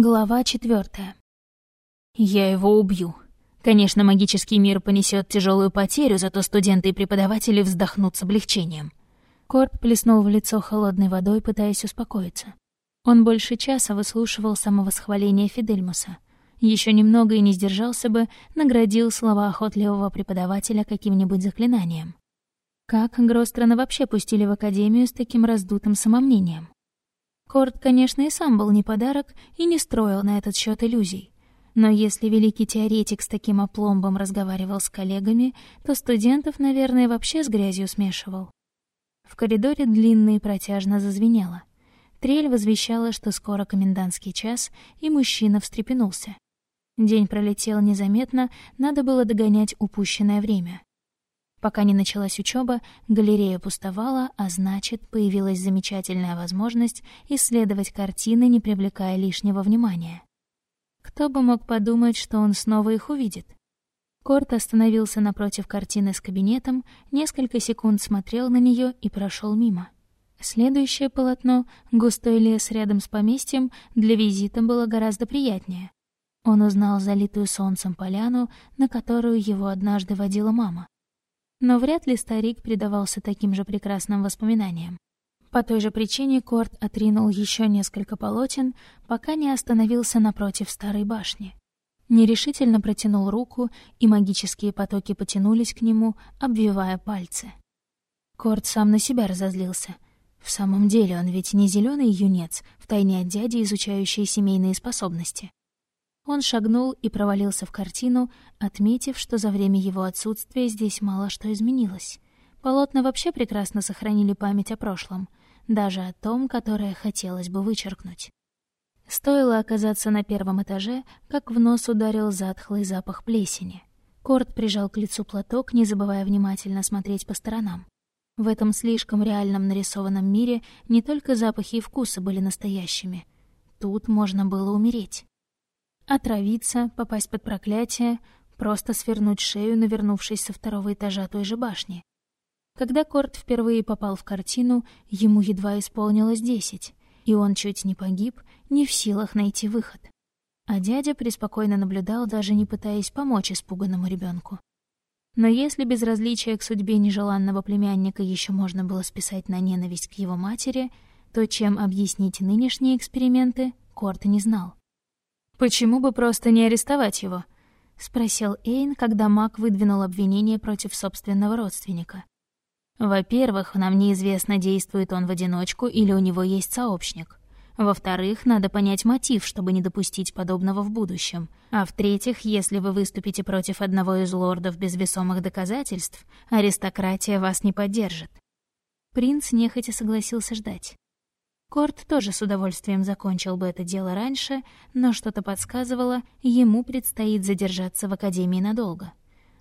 Глава четвертая. «Я его убью. Конечно, магический мир понесет тяжелую потерю, зато студенты и преподаватели вздохнут с облегчением». Корт плеснул в лицо холодной водой, пытаясь успокоиться. Он больше часа выслушивал самовосхваление Фидельмуса. Еще немного и не сдержался бы, наградил слова охотливого преподавателя каким-нибудь заклинанием. Как Грострона вообще пустили в академию с таким раздутым самомнением? Корт, конечно, и сам был не подарок и не строил на этот счет иллюзий. Но если великий теоретик с таким опломбом разговаривал с коллегами, то студентов, наверное, вообще с грязью смешивал. В коридоре длинно и протяжно зазвенело. Трель возвещала, что скоро комендантский час, и мужчина встрепенулся. День пролетел незаметно, надо было догонять упущенное время. Пока не началась учеба, галерея пустовала, а значит, появилась замечательная возможность исследовать картины, не привлекая лишнего внимания. Кто бы мог подумать, что он снова их увидит? Корт остановился напротив картины с кабинетом, несколько секунд смотрел на нее и прошел мимо. Следующее полотно, густой лес рядом с поместьем, для визита было гораздо приятнее. Он узнал залитую солнцем поляну, на которую его однажды водила мама. Но вряд ли старик предавался таким же прекрасным воспоминаниям. По той же причине Корт отринул еще несколько полотен, пока не остановился напротив старой башни. Нерешительно протянул руку, и магические потоки потянулись к нему, обвивая пальцы. Корт сам на себя разозлился. В самом деле он ведь не зеленый юнец, втайне от дяди, изучающий семейные способности. Он шагнул и провалился в картину, отметив, что за время его отсутствия здесь мало что изменилось. Полотна вообще прекрасно сохранили память о прошлом, даже о том, которое хотелось бы вычеркнуть. Стоило оказаться на первом этаже, как в нос ударил затхлый запах плесени. Корт прижал к лицу платок, не забывая внимательно смотреть по сторонам. В этом слишком реальном нарисованном мире не только запахи и вкусы были настоящими. Тут можно было умереть. Отравиться, попасть под проклятие, просто свернуть шею, навернувшись со второго этажа той же башни. Когда Корт впервые попал в картину, ему едва исполнилось десять, и он чуть не погиб, не в силах найти выход. А дядя преспокойно наблюдал, даже не пытаясь помочь испуганному ребенку. Но если безразличие к судьбе нежеланного племянника еще можно было списать на ненависть к его матери, то чем объяснить нынешние эксперименты, Корт не знал. «Почему бы просто не арестовать его?» — спросил Эйн, когда Мак выдвинул обвинение против собственного родственника. «Во-первых, нам неизвестно, действует он в одиночку или у него есть сообщник. Во-вторых, надо понять мотив, чтобы не допустить подобного в будущем. А в-третьих, если вы выступите против одного из лордов без весомых доказательств, аристократия вас не поддержит». Принц нехотя согласился ждать. Корт тоже с удовольствием закончил бы это дело раньше, но что-то подсказывало, ему предстоит задержаться в Академии надолго.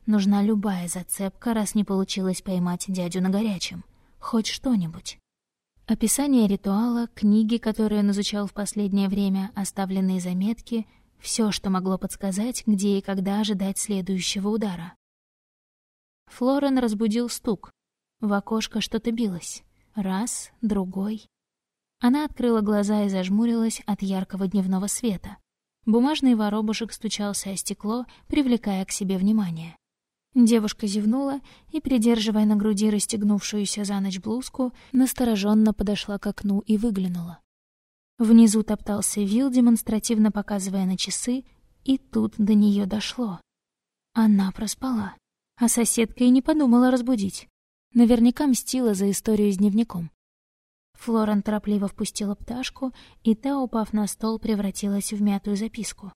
Нужна любая зацепка, раз не получилось поймать дядю на горячем. Хоть что-нибудь. Описание ритуала, книги, которые он изучал в последнее время, оставленные заметки — все, что могло подсказать, где и когда ожидать следующего удара. Флорен разбудил стук. В окошко что-то билось. Раз, другой. Она открыла глаза и зажмурилась от яркого дневного света. Бумажный воробушек стучался о стекло, привлекая к себе внимание. Девушка зевнула и, придерживая на груди расстегнувшуюся за ночь блузку, настороженно подошла к окну и выглянула. Внизу топтался Вил, демонстративно показывая на часы, и тут до нее дошло. Она проспала, а соседка и не подумала разбудить. Наверняка мстила за историю с дневником. Флорен торопливо впустила пташку, и та, упав на стол, превратилась в мятую записку.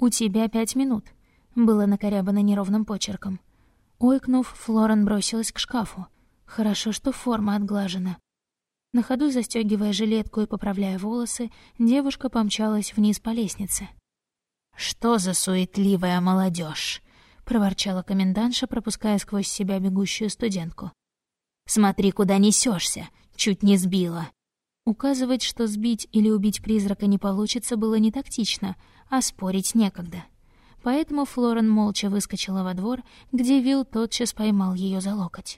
«У тебя пять минут», — было накорябано неровным почерком. Ойкнув, Флорен бросилась к шкафу. Хорошо, что форма отглажена. На ходу застегивая жилетку и поправляя волосы, девушка помчалась вниз по лестнице. «Что за суетливая молодежь! проворчала комендантша, пропуская сквозь себя бегущую студентку. «Смотри, куда несешься! Чуть не сбила. Указывать, что сбить или убить призрака не получится, было не тактично, а спорить некогда. Поэтому Флорен молча выскочила во двор, где Вил тотчас поймал ее за локоть.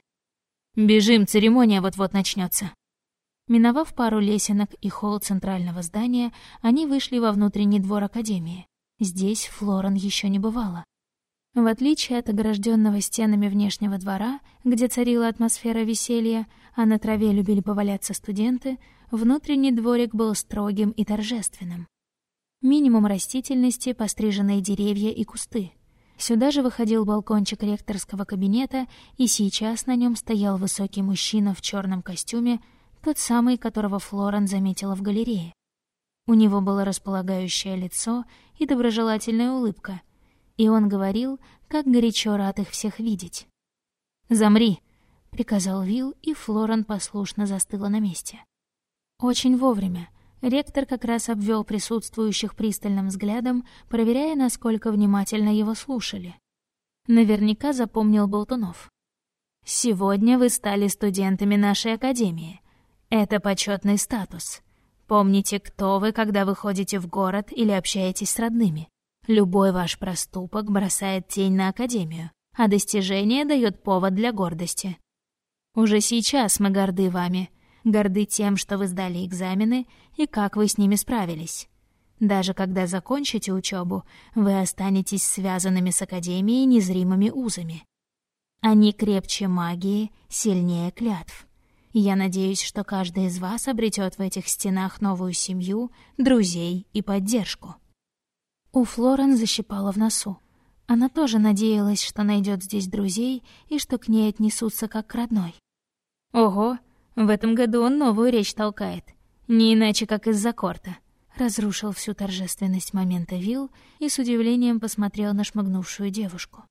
«Бежим, церемония вот-вот начнется. Миновав пару лесенок и холл центрального здания, они вышли во внутренний двор Академии. Здесь Флорен еще не бывала. В отличие от огражденного стенами внешнего двора, где царила атмосфера веселья, а на траве любили поваляться студенты, внутренний дворик был строгим и торжественным. Минимум растительности, постриженные деревья и кусты. Сюда же выходил балкончик ректорского кабинета, и сейчас на нем стоял высокий мужчина в черном костюме, тот самый, которого Флорен заметила в галерее. У него было располагающее лицо и доброжелательная улыбка — и он говорил, как горячо рад их всех видеть. «Замри!» — приказал Вил, и Флоран послушно застыла на месте. Очень вовремя. Ректор как раз обвел присутствующих пристальным взглядом, проверяя, насколько внимательно его слушали. Наверняка запомнил Болтунов. «Сегодня вы стали студентами нашей академии. Это почетный статус. Помните, кто вы, когда выходите в город или общаетесь с родными. Любой ваш проступок бросает тень на Академию, а достижение дает повод для гордости. Уже сейчас мы горды вами, горды тем, что вы сдали экзамены и как вы с ними справились. Даже когда закончите учебу, вы останетесь связанными с Академией незримыми узами. Они крепче магии, сильнее клятв. Я надеюсь, что каждый из вас обретет в этих стенах новую семью, друзей и поддержку. У Флорен защипала в носу. Она тоже надеялась, что найдет здесь друзей и что к ней отнесутся как к родной. Ого, в этом году он новую речь толкает. Не иначе, как из-за корта. Разрушил всю торжественность момента Вил и с удивлением посмотрел на шмыгнувшую девушку.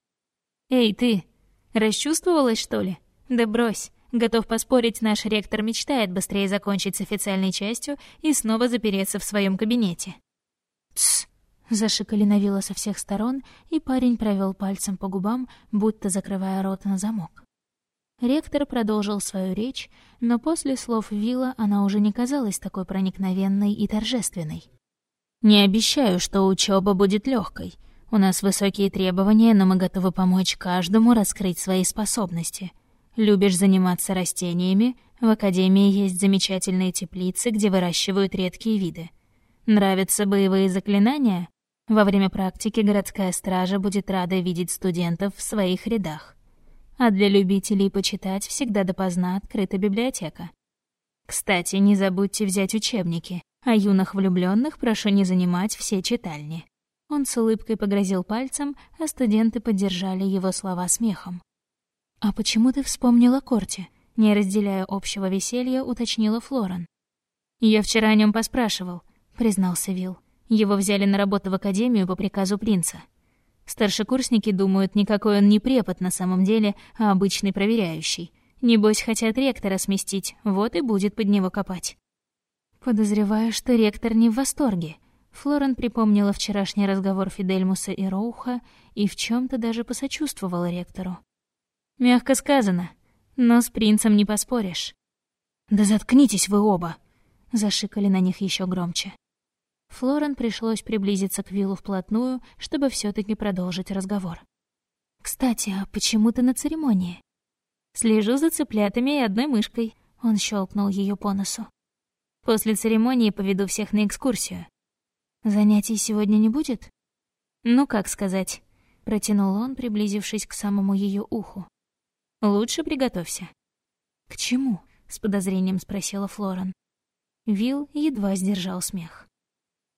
«Эй, ты! Расчувствовалась, что ли? Да брось! Готов поспорить, наш ректор мечтает быстрее закончить с официальной частью и снова запереться в своем кабинете». «Тсс! Зашикали на вилла со всех сторон, и парень провел пальцем по губам, будто закрывая рот на замок. Ректор продолжил свою речь, но после слов Вилла она уже не казалась такой проникновенной и торжественной. «Не обещаю, что учеба будет легкой. У нас высокие требования, но мы готовы помочь каждому раскрыть свои способности. Любишь заниматься растениями? В Академии есть замечательные теплицы, где выращивают редкие виды. Нравятся боевые заклинания? Во время практики городская стража будет рада видеть студентов в своих рядах. А для любителей почитать всегда допоздна открыта библиотека. Кстати, не забудьте взять учебники, а юных влюбленных прошу не занимать все читальни. Он с улыбкой погрозил пальцем, а студенты поддержали его слова смехом. «А почему ты вспомнила Корти?» Не разделяя общего веселья, уточнила Флорен. «Я вчера о нем поспрашивал», — признался Вил. Его взяли на работу в академию по приказу принца. Старшекурсники думают, никакой он не препод на самом деле, а обычный проверяющий. Небось, хотят ректора сместить, вот и будет под него копать. Подозреваю, что ректор не в восторге. Флорен припомнила вчерашний разговор Фидельмуса и Роуха и в чем то даже посочувствовала ректору. Мягко сказано, но с принцем не поспоришь. «Да заткнитесь вы оба!» — зашикали на них еще громче. Флорен пришлось приблизиться к Виллу вплотную, чтобы все таки продолжить разговор. «Кстати, а почему ты на церемонии?» «Слежу за цыплятами и одной мышкой», — он щелкнул ее по носу. «После церемонии поведу всех на экскурсию». «Занятий сегодня не будет?» «Ну, как сказать», — протянул он, приблизившись к самому ее уху. «Лучше приготовься». «К чему?» — с подозрением спросила Флорен. Вилл едва сдержал смех.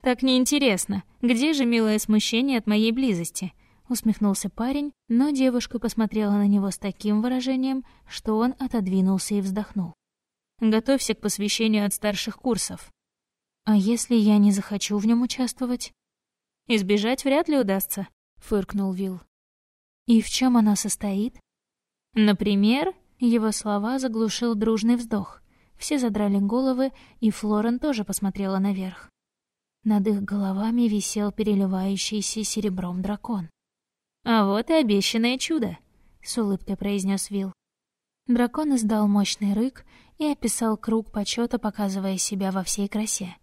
«Так неинтересно. Где же милое смущение от моей близости?» Усмехнулся парень, но девушка посмотрела на него с таким выражением, что он отодвинулся и вздохнул. «Готовься к посвящению от старших курсов». «А если я не захочу в нем участвовать?» «Избежать вряд ли удастся», — фыркнул Вил. «И в чем она состоит?» «Например...» Его слова заглушил дружный вздох. Все задрали головы, и Флорен тоже посмотрела наверх. Над их головами висел переливающийся серебром дракон. «А вот и обещанное чудо», — с улыбкой произнес Вил. Дракон издал мощный рык и описал круг почета, показывая себя во всей красе.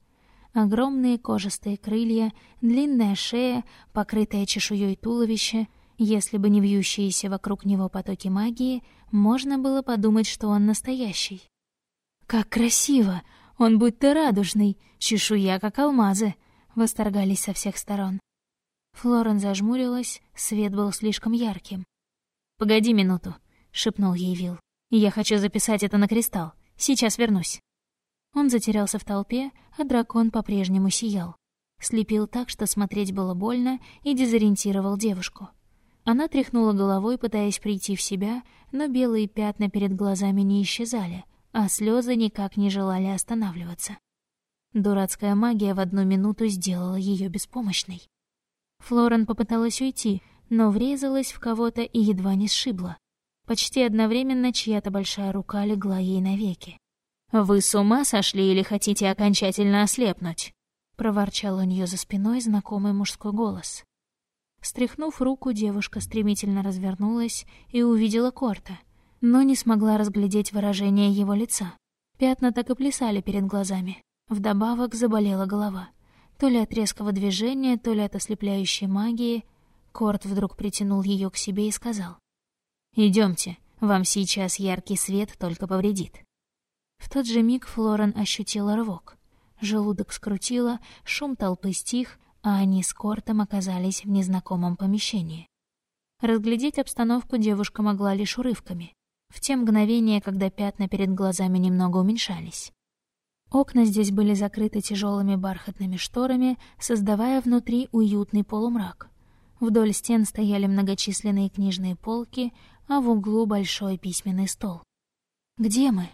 Огромные кожистые крылья, длинная шея, покрытое чешуей туловище. Если бы не вьющиеся вокруг него потоки магии, можно было подумать, что он настоящий. «Как красиво! Он будто радужный, чешуя, как алмазы!» — восторгались со всех сторон. Флорен зажмурилась, свет был слишком ярким. «Погоди минуту», — шепнул ей Вил. «Я хочу записать это на кристалл. Сейчас вернусь». Он затерялся в толпе, а дракон по-прежнему сиял. Слепил так, что смотреть было больно, и дезориентировал девушку. Она тряхнула головой, пытаясь прийти в себя, но белые пятна перед глазами не исчезали, а слезы никак не желали останавливаться. Дурацкая магия в одну минуту сделала ее беспомощной. Флорен попыталась уйти, но врезалась в кого-то и едва не сшибла. Почти одновременно чья-то большая рука легла ей навеки. «Вы с ума сошли или хотите окончательно ослепнуть?» — проворчал у нее за спиной знакомый мужской голос. Стряхнув руку, девушка стремительно развернулась и увидела Корта, но не смогла разглядеть выражение его лица. Пятна так и плясали перед глазами. Вдобавок заболела голова. То ли от резкого движения, то ли от ослепляющей магии. Корт вдруг притянул ее к себе и сказал. «Идемте, вам сейчас яркий свет только повредит». В тот же миг Флорен ощутила рывок. Желудок скрутило, шум толпы стих, а они с Кортом оказались в незнакомом помещении. Разглядеть обстановку девушка могла лишь урывками, в те мгновения, когда пятна перед глазами немного уменьшались. Окна здесь были закрыты тяжелыми бархатными шторами, создавая внутри уютный полумрак. Вдоль стен стояли многочисленные книжные полки, а в углу большой письменный стол. «Где мы?»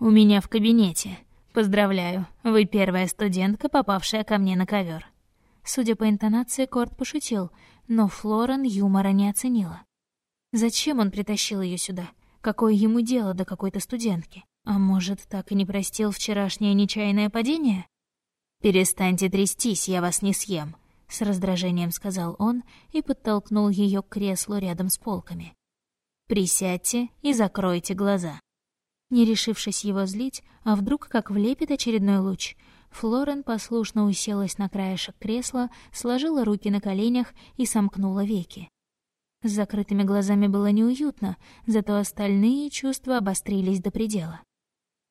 «У меня в кабинете. Поздравляю, вы первая студентка, попавшая ко мне на ковер. Судя по интонации, Корт пошутил, но Флорен юмора не оценила. Зачем он притащил ее сюда? Какое ему дело до какой-то студентки? А может, так и не простил вчерашнее нечаянное падение? «Перестаньте трястись, я вас не съем», — с раздражением сказал он и подтолкнул ее к креслу рядом с полками. «Присядьте и закройте глаза». Не решившись его злить, а вдруг как влепит очередной луч, Флорен послушно уселась на краешек кресла, сложила руки на коленях и сомкнула веки. С закрытыми глазами было неуютно, зато остальные чувства обострились до предела.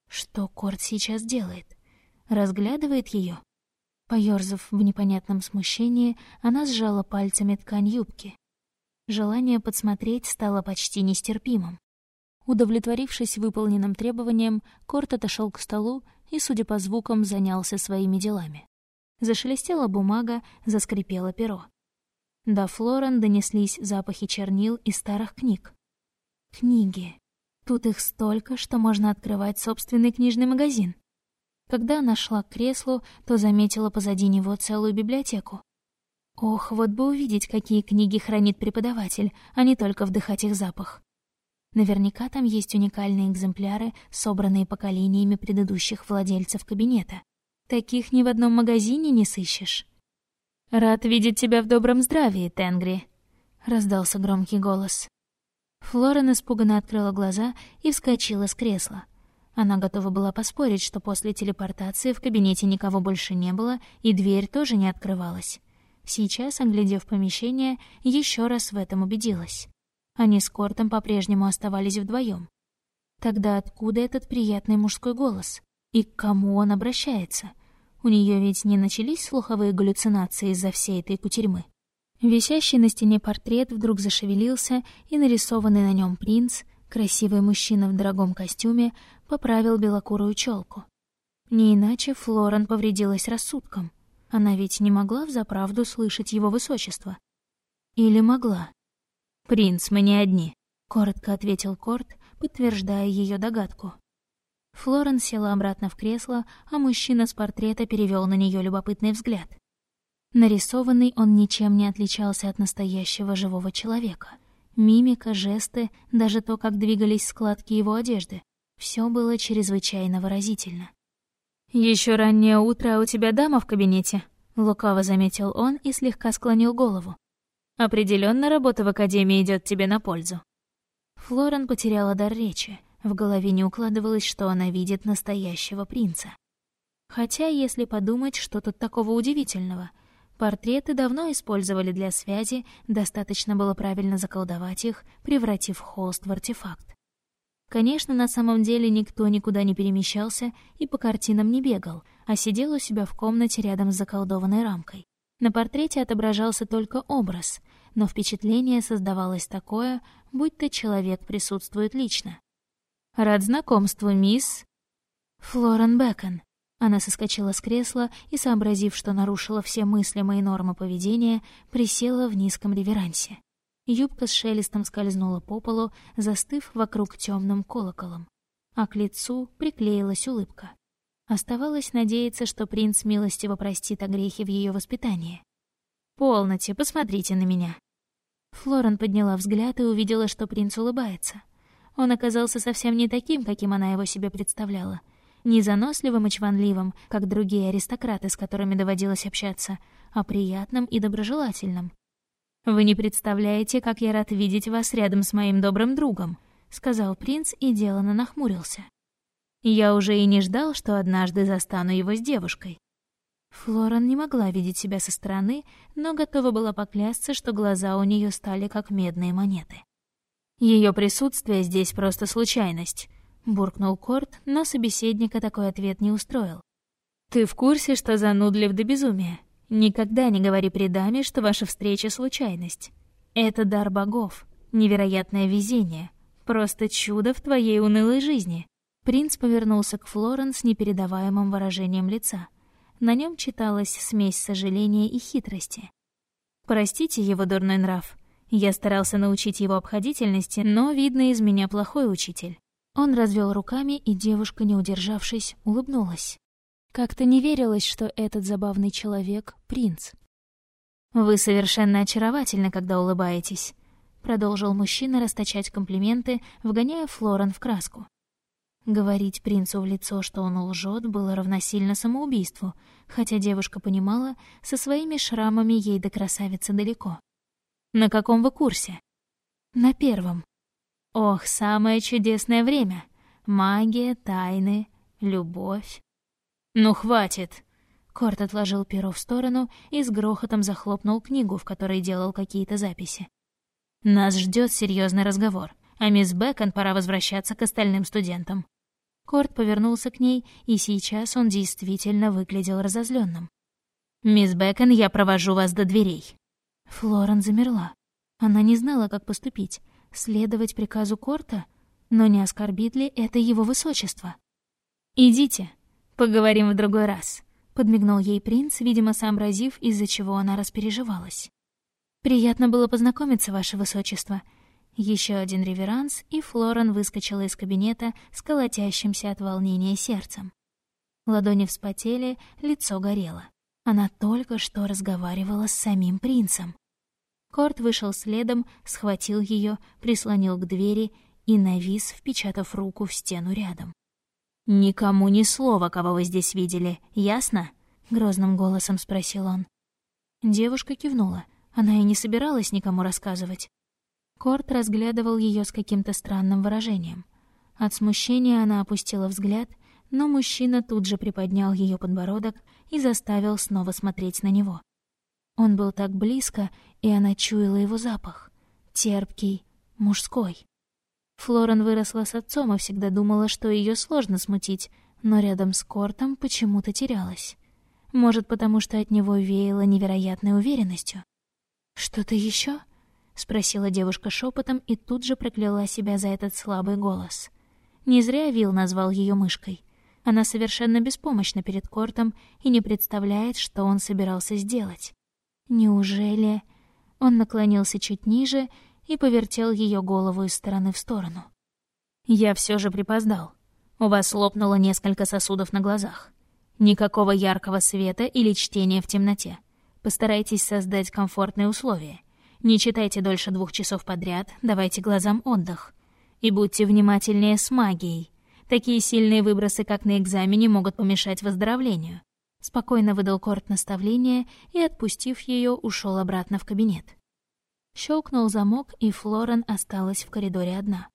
Что Корт сейчас делает? Разглядывает ее? Поёрзав в непонятном смущении, она сжала пальцами ткань юбки. Желание подсмотреть стало почти нестерпимым. Удовлетворившись выполненным требованием, Корт отошел к столу и, судя по звукам, занялся своими делами. Зашелестела бумага, заскрипело перо. До Флорен донеслись запахи чернил и старых книг. Книги. Тут их столько, что можно открывать собственный книжный магазин. Когда она шла к креслу, то заметила позади него целую библиотеку. Ох, вот бы увидеть, какие книги хранит преподаватель, а не только вдыхать их запах. Наверняка там есть уникальные экземпляры, собранные поколениями предыдущих владельцев кабинета. Таких ни в одном магазине не сыщешь. «Рад видеть тебя в добром здравии, Тенгри», — раздался громкий голос. Флорен испуганно открыла глаза и вскочила с кресла. Она готова была поспорить, что после телепортации в кабинете никого больше не было, и дверь тоже не открывалась. Сейчас, оглядев помещение, еще раз в этом убедилась. Они с Кортом по-прежнему оставались вдвоем. Тогда откуда этот приятный мужской голос? И к кому он обращается? У нее ведь не начались слуховые галлюцинации из-за всей этой кутерьмы. Висящий на стене портрет вдруг зашевелился, и нарисованный на нем принц, красивый мужчина в дорогом костюме, поправил белокурую челку. Не иначе Флорен повредилась рассудком. Она ведь не могла взаправду слышать его высочество. Или могла? «Принц, мы не одни», — коротко ответил Корт, подтверждая ее догадку. Флорен села обратно в кресло, а мужчина с портрета перевел на нее любопытный взгляд. Нарисованный он ничем не отличался от настоящего живого человека. Мимика, жесты, даже то, как двигались складки его одежды — все было чрезвычайно выразительно. Еще раннее утро, а у тебя дама в кабинете?» — лукаво заметил он и слегка склонил голову. Определенно работа в академии идет тебе на пользу». Флорен потеряла дар речи. В голове не укладывалось, что она видит настоящего принца. Хотя, если подумать, что тут такого удивительного — Портреты давно использовали для связи, достаточно было правильно заколдовать их, превратив холст в артефакт. Конечно, на самом деле никто никуда не перемещался и по картинам не бегал, а сидел у себя в комнате рядом с заколдованной рамкой. На портрете отображался только образ, но впечатление создавалось такое, будто человек присутствует лично. «Рад знакомству, мисс...» «Флорен Бэкон». Она соскочила с кресла и, сообразив, что нарушила все мыслимые нормы поведения, присела в низком реверансе. Юбка с шелестом скользнула по полу, застыв вокруг темным колоколом. А к лицу приклеилась улыбка. Оставалось надеяться, что принц милостиво простит о грехе в ее воспитании. «Полноте, посмотрите на меня». Флорен подняла взгляд и увидела, что принц улыбается. Он оказался совсем не таким, каким она его себе представляла. Не заносливым и чванливым, как другие аристократы, с которыми доводилось общаться, а приятным и доброжелательным. «Вы не представляете, как я рад видеть вас рядом с моим добрым другом», — сказал принц и делано нахмурился. «Я уже и не ждал, что однажды застану его с девушкой». Флоран не могла видеть себя со стороны, но готова была поклясться, что глаза у нее стали как медные монеты. Ее присутствие здесь просто случайность», — буркнул Корт, но собеседника такой ответ не устроил. «Ты в курсе, что занудлив до безумия? Никогда не говори при даме, что ваша встреча — случайность. Это дар богов, невероятное везение, просто чудо в твоей унылой жизни». Принц повернулся к Флорен с непередаваемым выражением лица. На нем читалась смесь сожаления и хитрости. «Простите его дурной нрав. Я старался научить его обходительности, но, видно, из меня плохой учитель». Он развел руками, и девушка, не удержавшись, улыбнулась. Как-то не верилось, что этот забавный человек — принц. «Вы совершенно очаровательны, когда улыбаетесь», — продолжил мужчина расточать комплименты, вгоняя Флорен в краску. Говорить принцу в лицо, что он лжет, было равносильно самоубийству, хотя девушка понимала, со своими шрамами ей до красавицы далеко. «На каком вы курсе?» «На первом». «Ох, самое чудесное время! Магия, тайны, любовь». «Ну, хватит!» Корт отложил перо в сторону и с грохотом захлопнул книгу, в которой делал какие-то записи. «Нас ждет серьезный разговор, а мисс Бэкон пора возвращаться к остальным студентам». Корт повернулся к ней, и сейчас он действительно выглядел разозленным. «Мисс Бэкон, я провожу вас до дверей». Флорен замерла. Она не знала, как поступить, следовать приказу Корта, но не оскорбит ли это его высочество. «Идите», «Поговорим в другой раз», — подмигнул ей принц, видимо, сообразив, из-за чего она распереживалась. «Приятно было познакомиться, ваше высочество». Еще один реверанс, и Флорен выскочила из кабинета с колотящимся от волнения сердцем. Ладони вспотели, лицо горело. Она только что разговаривала с самим принцем. Корт вышел следом, схватил ее, прислонил к двери и навис, впечатав руку в стену рядом. «Никому ни слова, кого вы здесь видели, ясно?» — грозным голосом спросил он. Девушка кивнула. Она и не собиралась никому рассказывать. Корт разглядывал ее с каким-то странным выражением. От смущения она опустила взгляд, но мужчина тут же приподнял ее подбородок и заставил снова смотреть на него. Он был так близко, и она чуяла его запах. Терпкий, мужской. Флорен выросла с отцом и всегда думала, что ее сложно смутить, но рядом с Кортом почему-то терялась. Может, потому что от него веяло невероятной уверенностью. «Что-то еще? спросила девушка шепотом и тут же прокляла себя за этот слабый голос. Не зря Вил назвал ее мышкой. Она совершенно беспомощна перед Кортом и не представляет, что он собирался сделать. Неужели... Он наклонился чуть ниже и повертел ее голову из стороны в сторону. «Я все же припоздал. У вас лопнуло несколько сосудов на глазах. Никакого яркого света или чтения в темноте. Постарайтесь создать комфортные условия. Не читайте дольше двух часов подряд, давайте глазам отдых. И будьте внимательнее с магией. Такие сильные выбросы, как на экзамене, могут помешать выздоровлению. Спокойно выдал Корт наставление и, отпустив ее, ушел обратно в кабинет. Щелкнул замок, и Флорен осталась в коридоре одна.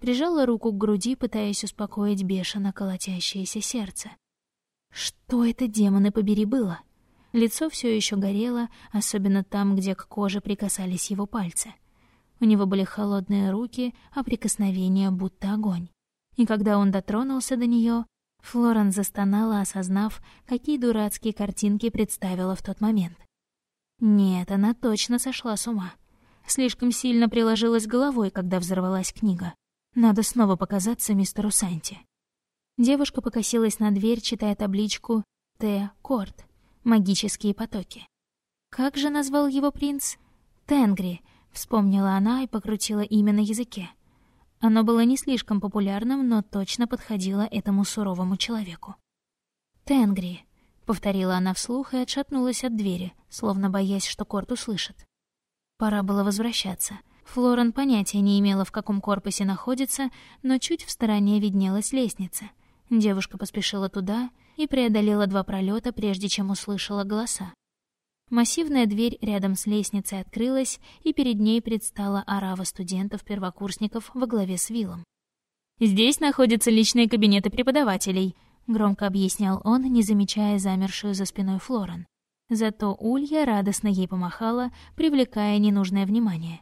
Прижала руку к груди, пытаясь успокоить бешено колотящееся сердце. Что это, демоны побери, было? Лицо все еще горело, особенно там, где к коже прикасались его пальцы. У него были холодные руки, а прикосновения будто огонь. И когда он дотронулся до нее, Флорен застонала, осознав, какие дурацкие картинки представила в тот момент. Нет, она точно сошла с ума. Слишком сильно приложилась головой, когда взорвалась книга. Надо снова показаться мистеру Санти. Девушка покосилась на дверь, читая табличку «Т. Корт. Магические потоки». Как же назвал его принц? Тенгри, вспомнила она и покрутила имя на языке. Оно было не слишком популярным, но точно подходило этому суровому человеку. «Тенгри», — повторила она вслух и отшатнулась от двери, словно боясь, что Корт услышит. Пора было возвращаться. Флорен понятия не имела, в каком корпусе находится, но чуть в стороне виднелась лестница. Девушка поспешила туда и преодолела два пролета, прежде чем услышала голоса. Массивная дверь рядом с лестницей открылась, и перед ней предстала орава студентов-первокурсников во главе с Виллом. «Здесь находятся личные кабинеты преподавателей», — громко объяснял он, не замечая замершую за спиной Флорен. Зато Улья радостно ей помахала, привлекая ненужное внимание.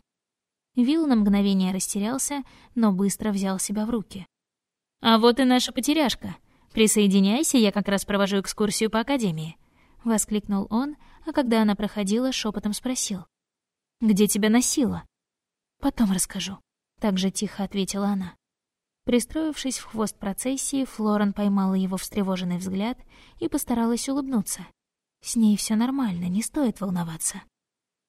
Вилл на мгновение растерялся, но быстро взял себя в руки. «А вот и наша потеряшка. Присоединяйся, я как раз провожу экскурсию по Академии», — воскликнул он, а когда она проходила, шепотом спросил. «Где тебя носило?» «Потом расскажу», — так же тихо ответила она. Пристроившись в хвост процессии, Флорен поймала его встревоженный взгляд и постаралась улыбнуться. С ней все нормально, не стоит волноваться.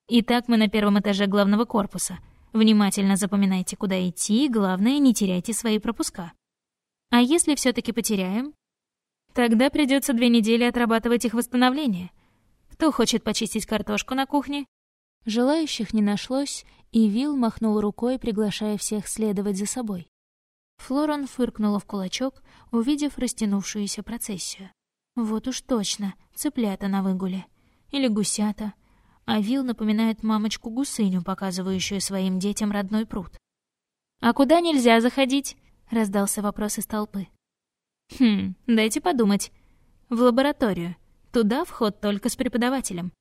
«Итак, мы на первом этаже главного корпуса. Внимательно запоминайте, куда идти, и, главное, не теряйте свои пропуска. А если все таки потеряем? Тогда придется две недели отрабатывать их восстановление. Кто хочет почистить картошку на кухне?» Желающих не нашлось, и Вил махнул рукой, приглашая всех следовать за собой. Флоран фыркнула в кулачок, увидев растянувшуюся процессию. Вот уж точно, цыплята на выгуле. Или гусята. А Вил напоминает мамочку-гусыню, показывающую своим детям родной пруд. «А куда нельзя заходить?» — раздался вопрос из толпы. «Хм, дайте подумать. В лабораторию. Туда вход только с преподавателем.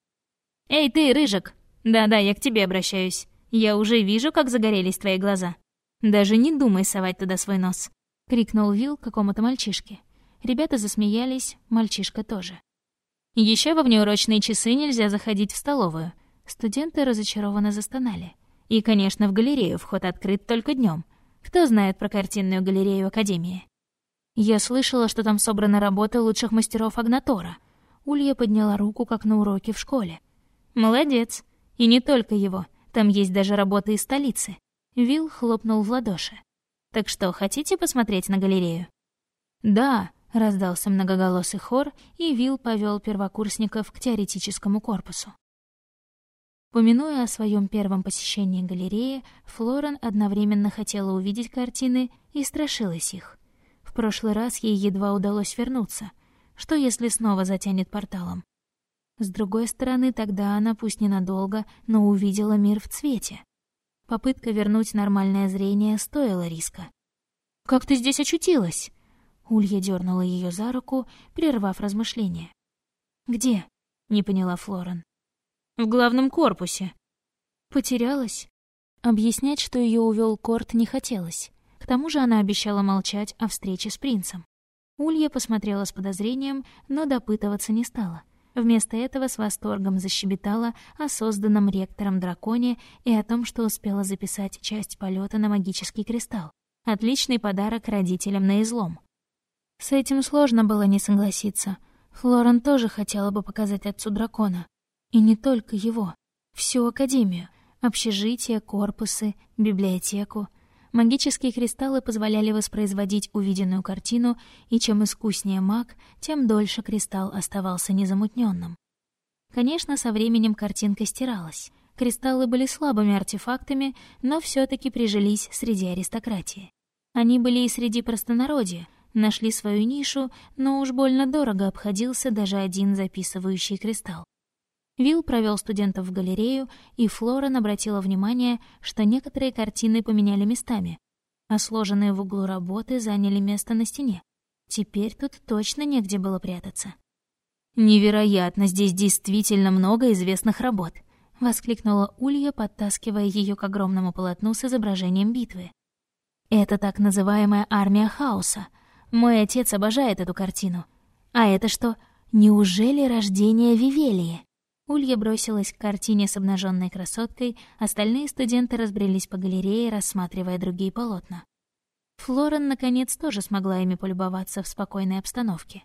«Эй, ты, Рыжик! Да-да, я к тебе обращаюсь. Я уже вижу, как загорелись твои глаза. Даже не думай совать туда свой нос!» — крикнул Вил какому-то мальчишке. Ребята засмеялись, мальчишка тоже. Еще во внеурочные часы нельзя заходить в столовую. Студенты разочарованно застонали. И, конечно, в галерею вход открыт только днем. Кто знает про картинную галерею Академии? Я слышала, что там собраны работы лучших мастеров Агнатора — Улья подняла руку, как на уроке в школе. «Молодец. И не только его. Там есть даже работы из столицы». Вил хлопнул в ладоши. «Так что, хотите посмотреть на галерею?» «Да», — раздался многоголосый хор, и Вил повел первокурсников к теоретическому корпусу. Помянуя о своем первом посещении галереи, Флорен одновременно хотела увидеть картины и страшилась их. В прошлый раз ей едва удалось вернуться, что если снова затянет порталом? С другой стороны, тогда она, пусть ненадолго, но увидела мир в цвете. Попытка вернуть нормальное зрение стоила риска. «Как ты здесь очутилась?» Улья дернула ее за руку, прервав размышления. «Где?» — не поняла Флорен. «В главном корпусе». «Потерялась?» Объяснять, что ее увел Корт, не хотелось. К тому же она обещала молчать о встрече с принцем. Улья посмотрела с подозрением, но допытываться не стала. Вместо этого с восторгом защебетала о созданном ректором драконе и о том, что успела записать часть полета на магический кристалл. Отличный подарок родителям на излом. С этим сложно было не согласиться. Флорен тоже хотела бы показать отцу дракона. И не только его. Всю Академию. Общежитие, корпусы, библиотеку. Магические кристаллы позволяли воспроизводить увиденную картину, и чем искуснее маг, тем дольше кристалл оставался незамутненным. Конечно, со временем картинка стиралась. Кристаллы были слабыми артефактами, но все таки прижились среди аристократии. Они были и среди простонародья, нашли свою нишу, но уж больно дорого обходился даже один записывающий кристалл. Вилл провел студентов в галерею, и Флорен обратила внимание, что некоторые картины поменяли местами, а сложенные в углу работы заняли место на стене. Теперь тут точно негде было прятаться. «Невероятно, здесь действительно много известных работ», —— воскликнула Улья, подтаскивая ее к огромному полотну с изображением битвы. «Это так называемая армия хаоса. Мой отец обожает эту картину. А это что, неужели рождение Вивелии?» Улья бросилась к картине с обнаженной красоткой, остальные студенты разбрелись по галерее, рассматривая другие полотна. Флорен, наконец, тоже смогла ими полюбоваться в спокойной обстановке.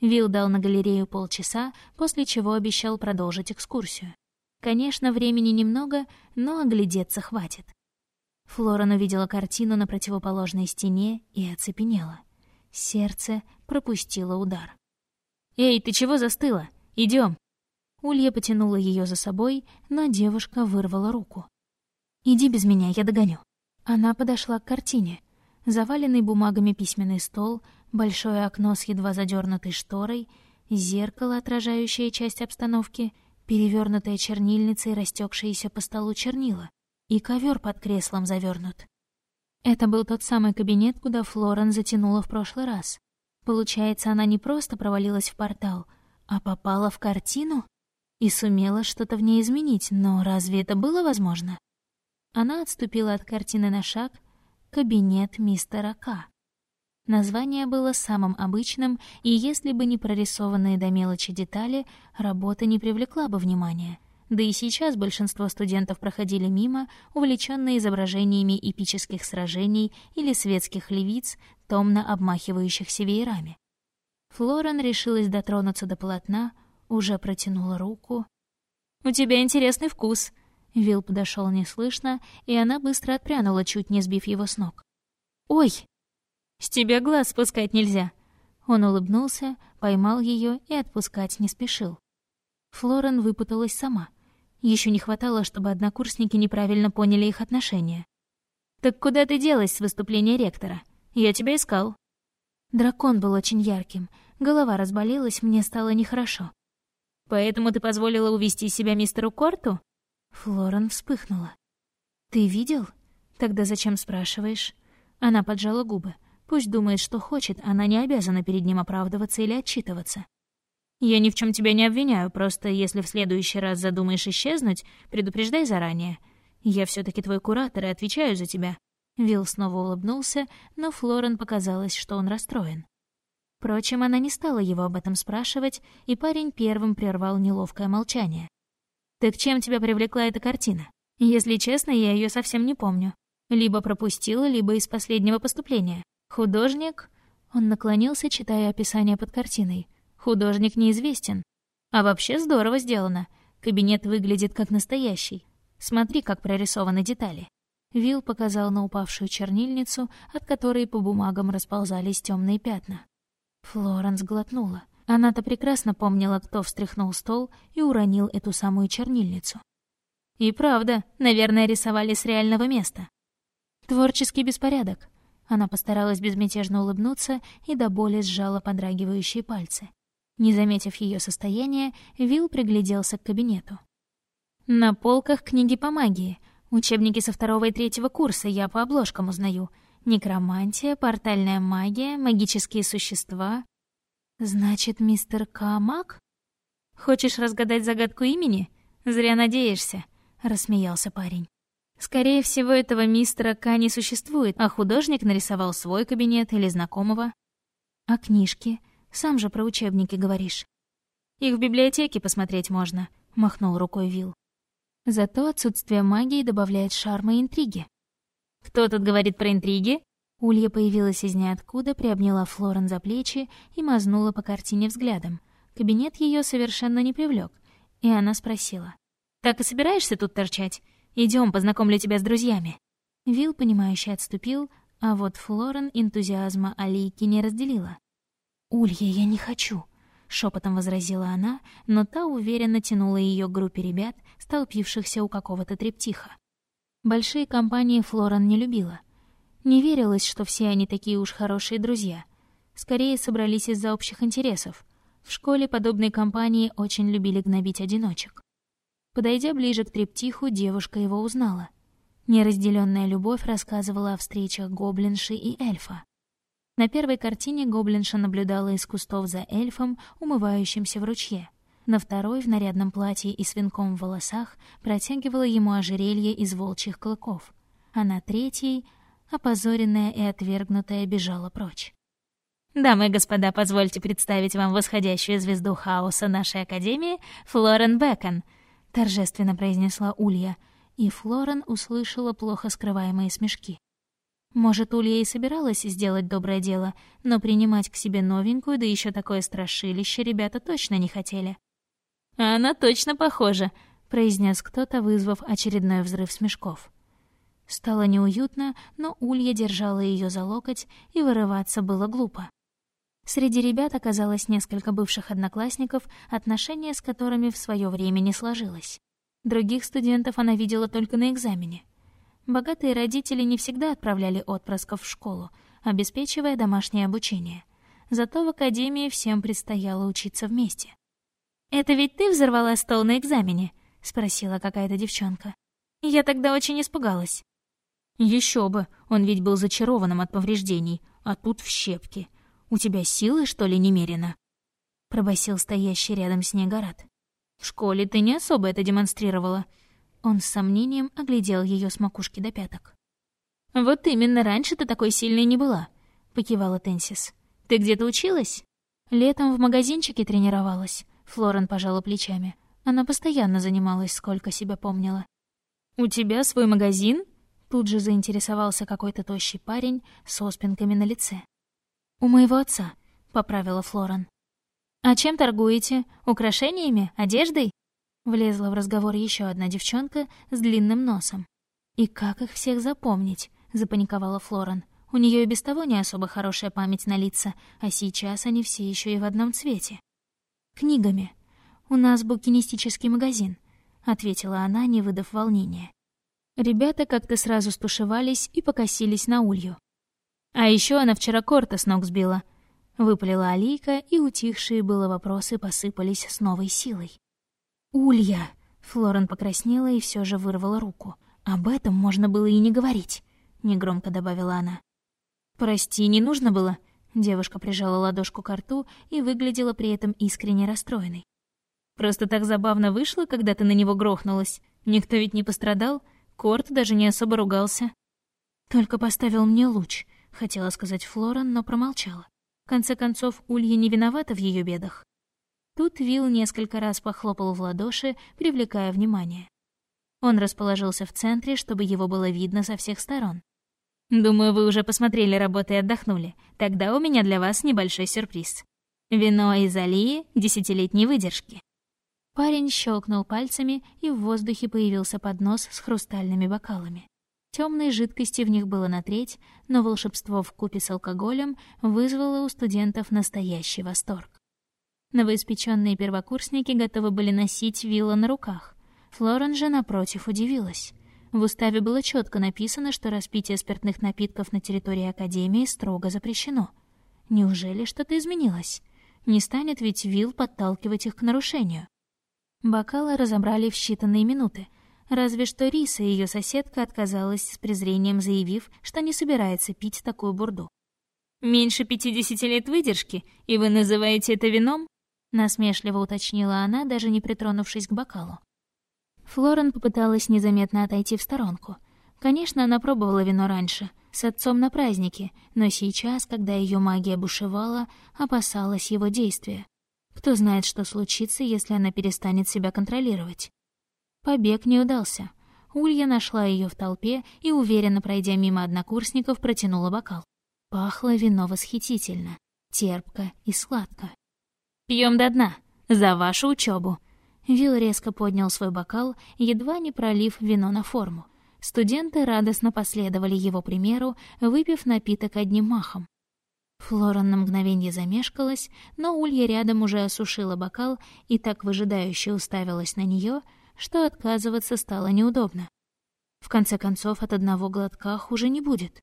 Вилл дал на галерею полчаса, после чего обещал продолжить экскурсию. Конечно, времени немного, но оглядеться хватит. Флоран увидела картину на противоположной стене и оцепенела. Сердце пропустило удар. «Эй, ты чего застыла? Идем. Улья потянула ее за собой, но девушка вырвала руку. «Иди без меня, я догоню». Она подошла к картине. Заваленный бумагами письменный стол, большое окно с едва задернутой шторой, зеркало, отражающее часть обстановки — перевернутая чернильница и растекшиеся по столу чернила, и ковер под креслом завернут. Это был тот самый кабинет, куда Флорен затянула в прошлый раз. Получается, она не просто провалилась в портал, а попала в картину и сумела что-то в ней изменить, но разве это было возможно? Она отступила от картины на шаг. Кабинет мистера К. Название было самым обычным, и если бы не прорисованные до мелочи детали, работа не привлекла бы внимания. Да и сейчас большинство студентов проходили мимо, увлеченные изображениями эпических сражений или светских левиц, томно обмахивающихся веерами. Флорен решилась дотронуться до полотна, уже протянула руку. «У тебя интересный вкус!» Вилл подошел неслышно, и она быстро отпрянула, чуть не сбив его с ног. «Ой!» «С тебя глаз спускать нельзя!» Он улыбнулся, поймал ее и отпускать не спешил. Флорен выпуталась сама. Еще не хватало, чтобы однокурсники неправильно поняли их отношения. «Так куда ты делась с выступления ректора? Я тебя искал». Дракон был очень ярким. Голова разболелась, мне стало нехорошо. «Поэтому ты позволила увести себя мистеру Корту?» Флорен вспыхнула. «Ты видел? Тогда зачем спрашиваешь?» Она поджала губы. Пусть думает, что хочет, она не обязана перед ним оправдываться или отчитываться. Я ни в чем тебя не обвиняю, просто если в следующий раз задумаешь исчезнуть, предупреждай заранее. Я все таки твой куратор и отвечаю за тебя». Вилл снова улыбнулся, но Флорен показалось, что он расстроен. Впрочем, она не стала его об этом спрашивать, и парень первым прервал неловкое молчание. «Так чем тебя привлекла эта картина? Если честно, я ее совсем не помню. Либо пропустила, либо из последнего поступления. Художник? Он наклонился, читая описание под картиной. Художник неизвестен. А вообще здорово сделано. Кабинет выглядит как настоящий. Смотри, как прорисованы детали. Вил показал на упавшую чернильницу, от которой по бумагам расползались темные пятна. Флоренс глотнула. Она-то прекрасно помнила, кто встряхнул стол и уронил эту самую чернильницу. И правда, наверное, рисовали с реального места. Творческий беспорядок. Она постаралась безмятежно улыбнуться и до боли сжала подрагивающие пальцы. Не заметив ее состояние, Вил пригляделся к кабинету. «На полках книги по магии. Учебники со второго и третьего курса я по обложкам узнаю. Некромантия, портальная магия, магические существа. Значит, мистер К. маг? Хочешь разгадать загадку имени? Зря надеешься», — рассмеялся парень. Скорее всего, этого мистера К не существует, а художник нарисовал свой кабинет или знакомого. А книжки? Сам же про учебники говоришь. Их в библиотеке посмотреть можно, махнул рукой Вил. Зато отсутствие магии добавляет шарма и интриги. Кто тут говорит про интриги? Улья появилась из ниоткуда, приобняла Флорен за плечи и мазнула по картине взглядом. Кабинет ее совершенно не привлек, и она спросила: "Так и собираешься тут торчать? Идем, познакомлю тебя с друзьями». Вил, понимающе отступил, а вот Флорен энтузиазма Алийки не разделила. «Улья, я не хочу», — шепотом возразила она, но та уверенно тянула ее к группе ребят, столпившихся у какого-то трептиха. Большие компании Флорен не любила. Не верилось, что все они такие уж хорошие друзья. Скорее собрались из-за общих интересов. В школе подобные компании очень любили гнобить одиночек. Подойдя ближе к трептиху, девушка его узнала. Неразделенная любовь рассказывала о встречах гоблинши и эльфа. На первой картине гоблинша наблюдала из кустов за эльфом, умывающимся в ручье. На второй, в нарядном платье и с венком в волосах, протягивала ему ожерелье из волчьих клыков. А на третьей, опозоренная и отвергнутая, бежала прочь. «Дамы и господа, позвольте представить вам восходящую звезду хаоса нашей Академии, Флорен Бекон», — торжественно произнесла Улья, и Флорен услышала плохо скрываемые смешки. Может, Улья и собиралась сделать доброе дело, но принимать к себе новенькую, да еще такое страшилище, ребята точно не хотели. «Она точно похожа», — произнес кто-то, вызвав очередной взрыв смешков. Стало неуютно, но Улья держала ее за локоть, и вырываться было глупо. Среди ребят оказалось несколько бывших одноклассников, отношения с которыми в свое время не сложилось. Других студентов она видела только на экзамене. Богатые родители не всегда отправляли отпрысков в школу, обеспечивая домашнее обучение. Зато в академии всем предстояло учиться вместе. «Это ведь ты взорвала стол на экзамене?» — спросила какая-то девчонка. Я тогда очень испугалась. Еще бы, он ведь был зачарованным от повреждений, а тут в щепки. У тебя силы, что ли, немерено?» Пробасил стоящий рядом с ней Гарат. «В школе ты не особо это демонстрировала. Он с сомнением оглядел ее с макушки до пяток. «Вот именно, раньше ты такой сильной не была», — покивала Тенсис. «Ты где-то училась?» «Летом в магазинчике тренировалась», — Флорен пожала плечами. Она постоянно занималась, сколько себя помнила. «У тебя свой магазин?» Тут же заинтересовался какой-то тощий парень с оспинками на лице. «У моего отца», — поправила Флорен. «А чем торгуете? Украшениями? Одеждой?» Влезла в разговор еще одна девчонка с длинным носом. «И как их всех запомнить?» — запаниковала Флорен. «У нее и без того не особо хорошая память на лица, а сейчас они все еще и в одном цвете». «Книгами. У нас букинистический магазин», — ответила она, не выдав волнения. Ребята как-то сразу стушевались и покосились на улью. «А еще она вчера корта с ног сбила», — выпалила Алийка, и утихшие было вопросы посыпались с новой силой. «Улья!» — Флорен покраснела и все же вырвала руку. «Об этом можно было и не говорить», — негромко добавила она. «Прости, не нужно было?» Девушка прижала ладошку к рту и выглядела при этом искренне расстроенной. «Просто так забавно вышло, когда ты на него грохнулась. Никто ведь не пострадал, Корт даже не особо ругался». «Только поставил мне луч», — хотела сказать Флорен, но промолчала. В конце концов, Улья не виновата в ее бедах. Тут Вилл несколько раз похлопал в ладоши, привлекая внимание. Он расположился в центре, чтобы его было видно со всех сторон. «Думаю, вы уже посмотрели работы и отдохнули. Тогда у меня для вас небольшой сюрприз. Вино из Алии десятилетней выдержки». Парень щелкнул пальцами, и в воздухе появился поднос с хрустальными бокалами. Темной жидкости в них было на треть, но волшебство в купе с алкоголем вызвало у студентов настоящий восторг. Новоиспеченные первокурсники готовы были носить вилла на руках. Флорен же, напротив, удивилась. В уставе было четко написано, что распитие спиртных напитков на территории Академии строго запрещено. Неужели что-то изменилось? Не станет ведь Вилл подталкивать их к нарушению. Бокалы разобрали в считанные минуты. Разве что Риса, ее соседка, отказалась с презрением, заявив, что не собирается пить такую бурду. «Меньше пятидесяти лет выдержки, и вы называете это вином?» Насмешливо уточнила она, даже не притронувшись к бокалу. Флорен попыталась незаметно отойти в сторонку. Конечно, она пробовала вино раньше, с отцом на празднике, но сейчас, когда ее магия бушевала, опасалась его действия. Кто знает, что случится, если она перестанет себя контролировать. Побег не удался. Улья нашла ее в толпе и, уверенно пройдя мимо однокурсников, протянула бокал. Пахло вино восхитительно, терпко и сладко. Пьем до дна. За вашу учебу. Вилл резко поднял свой бокал, едва не пролив вино на форму. Студенты радостно последовали его примеру, выпив напиток одним махом. Флоран на мгновение замешкалась, но Улья рядом уже осушила бокал и так выжидающе уставилась на нее, что отказываться стало неудобно. В конце концов, от одного глотка хуже не будет.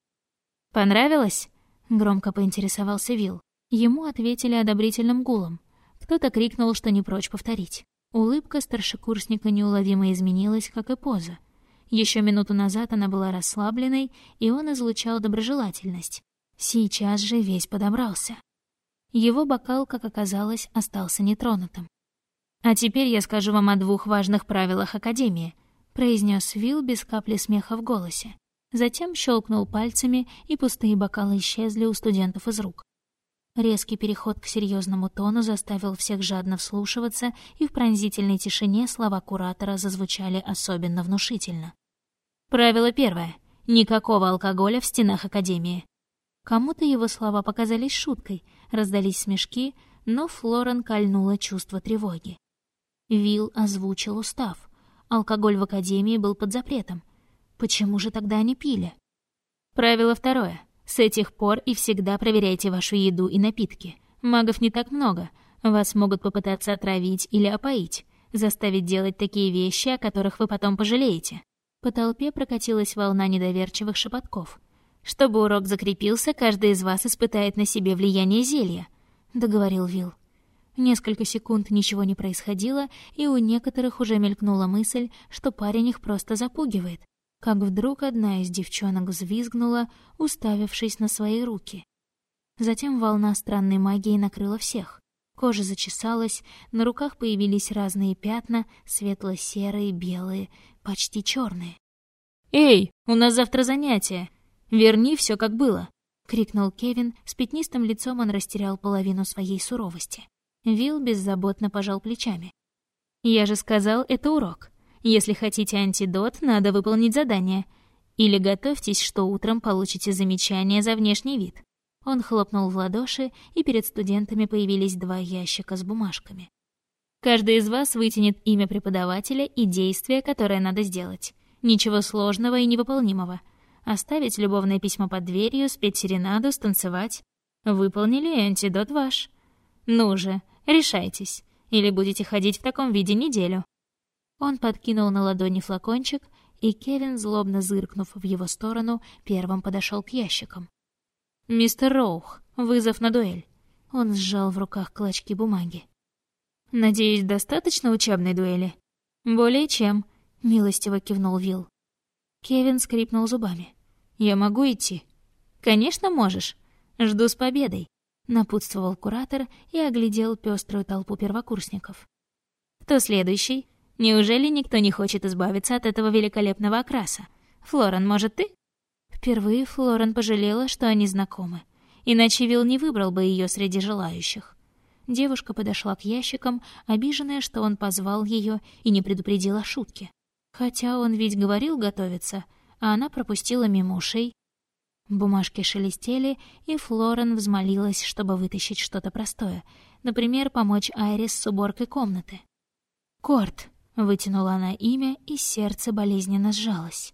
«Понравилось?» — громко поинтересовался Вилл. Ему ответили одобрительным гулом. Кто-то крикнул, что не прочь повторить. Улыбка старшекурсника неуловимо изменилась, как и поза. Еще минуту назад она была расслабленной, и он излучал доброжелательность. Сейчас же весь подобрался. Его бокал, как оказалось, остался нетронутым. «А теперь я скажу вам о двух важных правилах Академии», — произнес Вилл без капли смеха в голосе. Затем щелкнул пальцами, и пустые бокалы исчезли у студентов из рук. Резкий переход к серьезному тону заставил всех жадно вслушиваться, и в пронзительной тишине слова куратора зазвучали особенно внушительно. Правило первое. Никакого алкоголя в стенах Академии. Кому-то его слова показались шуткой, раздались смешки, но Флорен кольнуло чувство тревоги. Вил озвучил устав. Алкоголь в Академии был под запретом. Почему же тогда они пили? Правило второе. С этих пор и всегда проверяйте вашу еду и напитки. Магов не так много. Вас могут попытаться отравить или опоить, заставить делать такие вещи, о которых вы потом пожалеете. По толпе прокатилась волна недоверчивых шепотков. Чтобы урок закрепился, каждый из вас испытает на себе влияние зелья, договорил Вил. Несколько секунд ничего не происходило, и у некоторых уже мелькнула мысль, что парень их просто запугивает как вдруг одна из девчонок взвизгнула, уставившись на свои руки. Затем волна странной магии накрыла всех. Кожа зачесалась, на руках появились разные пятна, светло-серые, белые, почти черные. «Эй, у нас завтра занятие! Верни все как было!» — крикнул Кевин, с пятнистым лицом он растерял половину своей суровости. Вил беззаботно пожал плечами. «Я же сказал, это урок. Если хотите антидот, надо выполнить задание. Или готовьтесь, что утром получите замечание за внешний вид. Он хлопнул в ладоши, и перед студентами появились два ящика с бумажками. Каждый из вас вытянет имя преподавателя и действие, которое надо сделать. Ничего сложного и невыполнимого. Оставить любовное письмо под дверью, спеть серенаду, станцевать. Выполнили, антидот ваш. Ну же, решайтесь. Или будете ходить в таком виде неделю. Он подкинул на ладони флакончик, и Кевин, злобно зыркнув в его сторону, первым подошел к ящикам. «Мистер Роух, вызов на дуэль». Он сжал в руках клочки бумаги. «Надеюсь, достаточно учебной дуэли?» «Более чем», — милостиво кивнул Вилл. Кевин скрипнул зубами. «Я могу идти?» «Конечно можешь. Жду с победой», — напутствовал куратор и оглядел пеструю толпу первокурсников. «Кто следующий?» Неужели никто не хочет избавиться от этого великолепного окраса? Флорен, может, ты? Впервые Флорен пожалела, что они знакомы. Иначе Вил не выбрал бы ее среди желающих. Девушка подошла к ящикам, обиженная, что он позвал ее и не предупредил о шутке. Хотя он ведь говорил готовиться, а она пропустила мимо ушей. Бумажки шелестели, и Флорен взмолилась, чтобы вытащить что-то простое, например, помочь Айрис с уборкой комнаты. «Корт», Вытянула она имя, и сердце болезненно сжалось.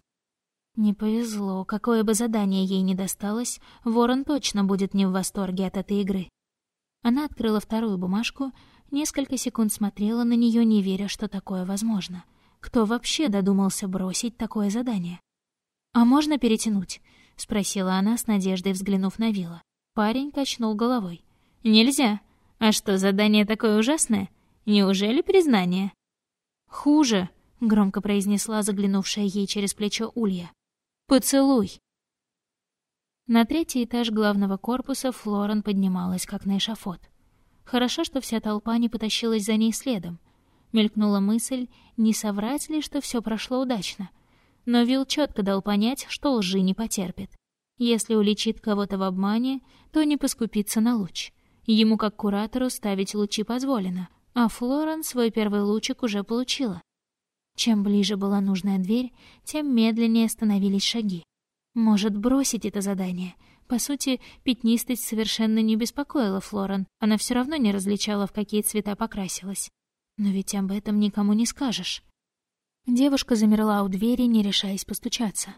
Не повезло, какое бы задание ей ни досталось, Ворон точно будет не в восторге от этой игры. Она открыла вторую бумажку, несколько секунд смотрела на нее, не веря, что такое возможно. Кто вообще додумался бросить такое задание? «А можно перетянуть?» — спросила она с надеждой, взглянув на Вилла. Парень качнул головой. «Нельзя. А что, задание такое ужасное? Неужели признание?» «Хуже», — громко произнесла заглянувшая ей через плечо Улья. «Поцелуй». На третий этаж главного корпуса Флорен поднималась, как на эшафот. Хорошо, что вся толпа не потащилась за ней следом. Мелькнула мысль, не соврать ли, что все прошло удачно. Но Вилл четко дал понять, что лжи не потерпит. Если уличит кого-то в обмане, то не поскупится на луч. Ему, как куратору, ставить лучи позволено — а Флорен свой первый лучик уже получила. Чем ближе была нужная дверь, тем медленнее становились шаги. Может, бросить это задание? По сути, пятнистость совершенно не беспокоила Флорен, она все равно не различала, в какие цвета покрасилась. Но ведь об этом никому не скажешь. Девушка замерла у двери, не решаясь постучаться.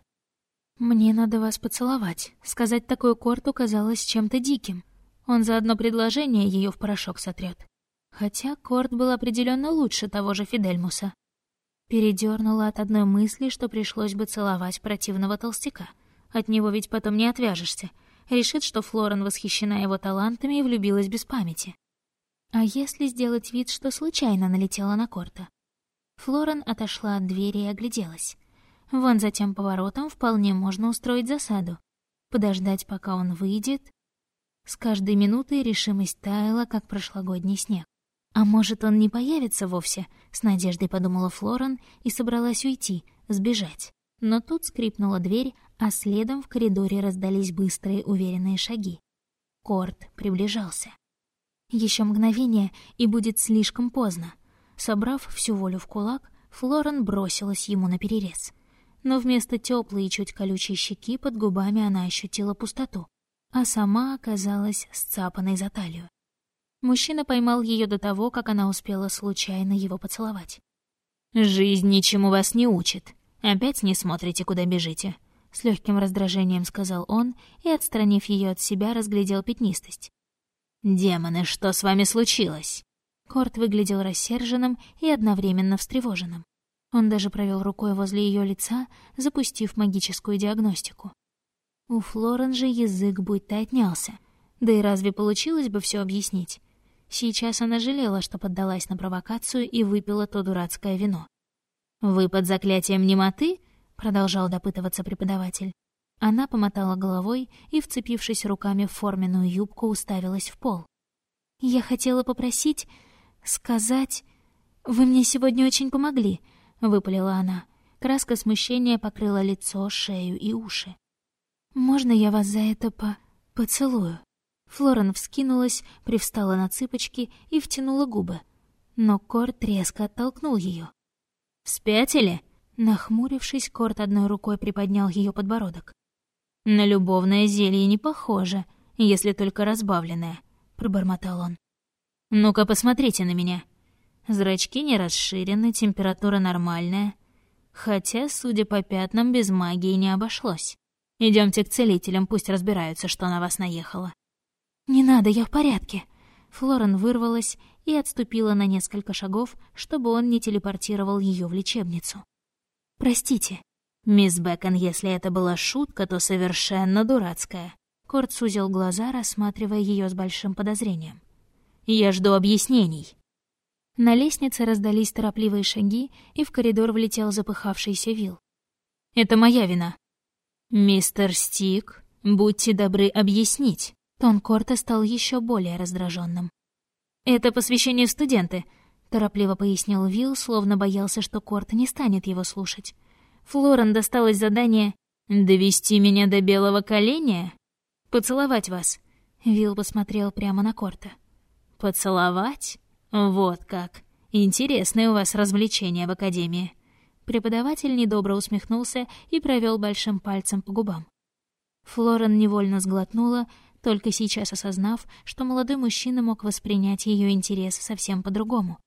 «Мне надо вас поцеловать». Сказать такое Корту казалось чем-то диким. Он за одно предложение ее в порошок сотрет. Хотя Корт был определенно лучше того же Фидельмуса. Передернула от одной мысли, что пришлось бы целовать противного толстяка. От него ведь потом не отвяжешься. Решит, что Флорен восхищена его талантами и влюбилась без памяти. А если сделать вид, что случайно налетела на Корта? Флорен отошла от двери и огляделась. Вон за тем поворотом вполне можно устроить засаду. Подождать, пока он выйдет. С каждой минутой решимость таяла, как прошлогодний снег. А может, он не появится вовсе? С надеждой подумала Флорен и собралась уйти, сбежать. Но тут скрипнула дверь, а следом в коридоре раздались быстрые уверенные шаги. Корт приближался. Еще мгновение, и будет слишком поздно. Собрав всю волю в кулак, Флорен бросилась ему на перерез. Но вместо теплой и чуть колючей щеки под губами она ощутила пустоту, а сама оказалась сцапанной за талию. Мужчина поймал ее до того, как она успела случайно его поцеловать. «Жизнь ничему вас не учит. Опять не смотрите, куда бежите», — с легким раздражением сказал он и, отстранив ее от себя, разглядел пятнистость. «Демоны, что с вами случилось?» Корт выглядел рассерженным и одновременно встревоженным. Он даже провел рукой возле ее лица, запустив магическую диагностику. У Флорен же язык будто отнялся. Да и разве получилось бы все объяснить? Сейчас она жалела, что поддалась на провокацию и выпила то дурацкое вино. «Вы под заклятием немоты?» — продолжал допытываться преподаватель. Она помотала головой и, вцепившись руками в форменную юбку, уставилась в пол. «Я хотела попросить... сказать... Вы мне сегодня очень помогли», — выпалила она. Краска смущения покрыла лицо, шею и уши. «Можно я вас за это по... поцелую?» Флорен вскинулась, привстала на цыпочки и втянула губы. Но Корт резко оттолкнул ее. «Спятили?» Нахмурившись, Корт одной рукой приподнял ее подбородок. «На любовное зелье не похоже, если только разбавленное», — пробормотал он. «Ну-ка, посмотрите на меня. Зрачки не расширены, температура нормальная. Хотя, судя по пятнам, без магии не обошлось. Идемте к целителям, пусть разбираются, что на вас наехало». «Не надо, я в порядке». Флорен вырвалась и отступила на несколько шагов, чтобы он не телепортировал ее в лечебницу. «Простите». «Мисс Бэкон, если это была шутка, то совершенно дурацкая». Корт сузил глаза, рассматривая ее с большим подозрением. «Я жду объяснений». На лестнице раздались торопливые шаги, и в коридор влетел запыхавшийся Вил. «Это моя вина». «Мистер Стик, будьте добры объяснить». Тон Корта стал еще более раздраженным. «Это посвящение студенты», — торопливо пояснил Вилл, словно боялся, что Корт не станет его слушать. «Флорен досталось задание довести меня до белого коленя, поцеловать вас». Вилл посмотрел прямо на Корта. «Поцеловать? Вот как. Интересное у вас развлечение в академии». Преподаватель недобро усмехнулся и провел большим пальцем по губам. Флорен невольно сглотнула, только сейчас осознав, что молодой мужчина мог воспринять ее интерес совсем по-другому.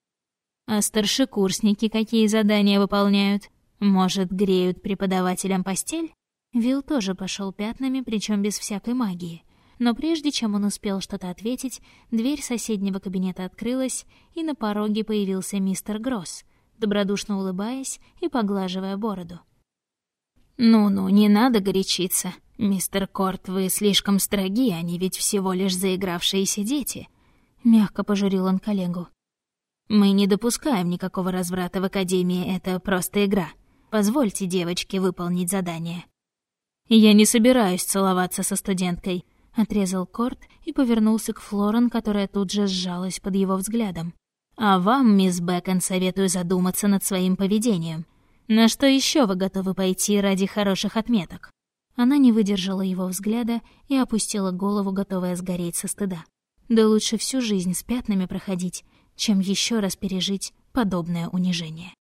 А старшекурсники какие задания выполняют? Может, греют преподавателям постель? Вил тоже пошел пятнами, причем без всякой магии. Но прежде чем он успел что-то ответить, дверь соседнего кабинета открылась, и на пороге появился мистер Гросс, добродушно улыбаясь и поглаживая бороду. «Ну-ну, не надо горячиться. «Мистер Корт, вы слишком строги, они ведь всего лишь заигравшиеся дети», — мягко пожурил он коллегу. «Мы не допускаем никакого разврата в Академии, это просто игра. Позвольте девочке выполнить задание». «Я не собираюсь целоваться со студенткой», — отрезал Корт и повернулся к Флорен, которая тут же сжалась под его взглядом. «А вам, мисс Бэкон, советую задуматься над своим поведением. На что еще вы готовы пойти ради хороших отметок?» Она не выдержала его взгляда и опустила голову, готовая сгореть со стыда. Да лучше всю жизнь с пятнами проходить, чем еще раз пережить подобное унижение.